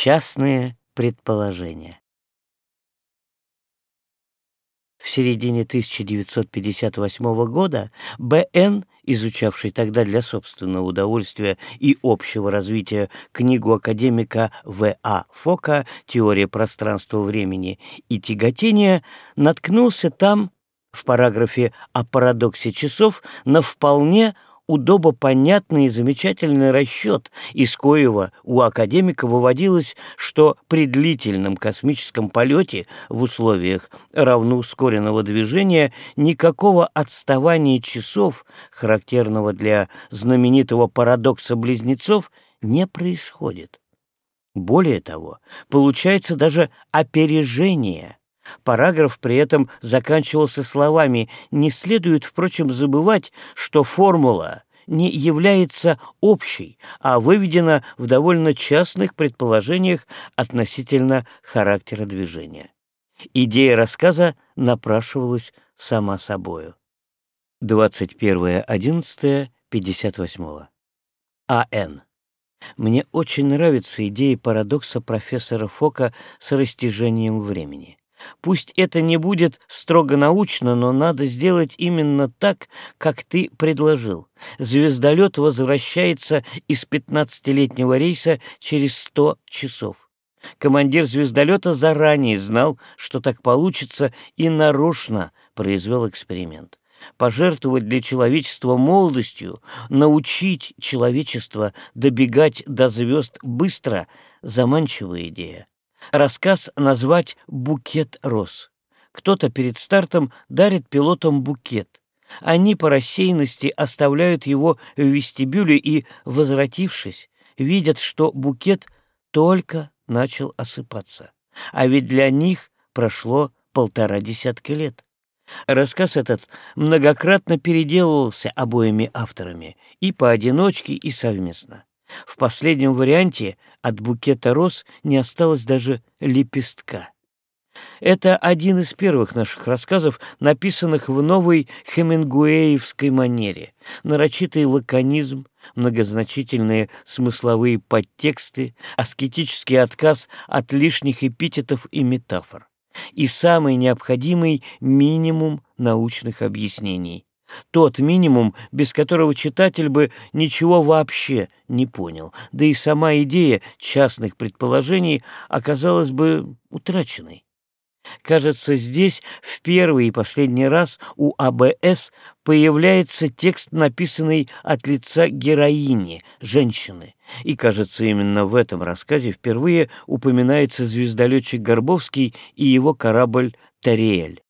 Частные предположения. В середине 1958 года Б.Н., изучавший тогда для собственного удовольствия и общего развития книгу академика В.А. Фока «Теория пространства-времени и тяготения», наткнулся там, в параграфе о парадоксе часов, на вполне удобопонятный и замечательный расчет, из коего у академика выводилось, что при длительном космическом полете в условиях равноускоренного движения никакого отставания часов, характерного для знаменитого парадокса близнецов, не происходит. Более того, получается даже опережение – Параграф при этом заканчивался словами «Не следует, впрочем, забывать, что формула не является общей, а выведена в довольно частных предположениях относительно характера движения». Идея рассказа напрашивалась сама собою. 21.11.58. А.Н. Мне очень нравится идея парадокса профессора Фока с растяжением времени. Пусть это не будет строго научно, но надо сделать именно так, как ты предложил. Звездолет возвращается из пятнадцатилетнего рейса через сто часов. Командир звездолета заранее знал, что так получится, и нарочно произвел эксперимент. Пожертвовать для человечества молодостью, научить человечество добегать до звезд быстро — заманчивая идея. Рассказ назвать «Букет роз». Кто-то перед стартом дарит пилотам букет. Они по рассеянности оставляют его в вестибюле и, возвратившись, видят, что букет только начал осыпаться. А ведь для них прошло полтора десятка лет. Рассказ этот многократно переделывался обоими авторами, и поодиночке, и совместно. В последнем варианте от букета роз не осталось даже лепестка. Это один из первых наших рассказов, написанных в новой хемингуэевской манере. Нарочитый лаконизм, многозначительные смысловые подтексты, аскетический отказ от лишних эпитетов и метафор и самый необходимый минимум научных объяснений, тот минимум, без которого читатель бы ничего вообще не понял, да и сама идея частных предположений оказалась бы утраченной. Кажется, здесь в первый и последний раз у АБС появляется текст, написанный от лица героини, женщины. И, кажется, именно в этом рассказе впервые упоминается звездолетчик Горбовский и его корабль «Тариэль».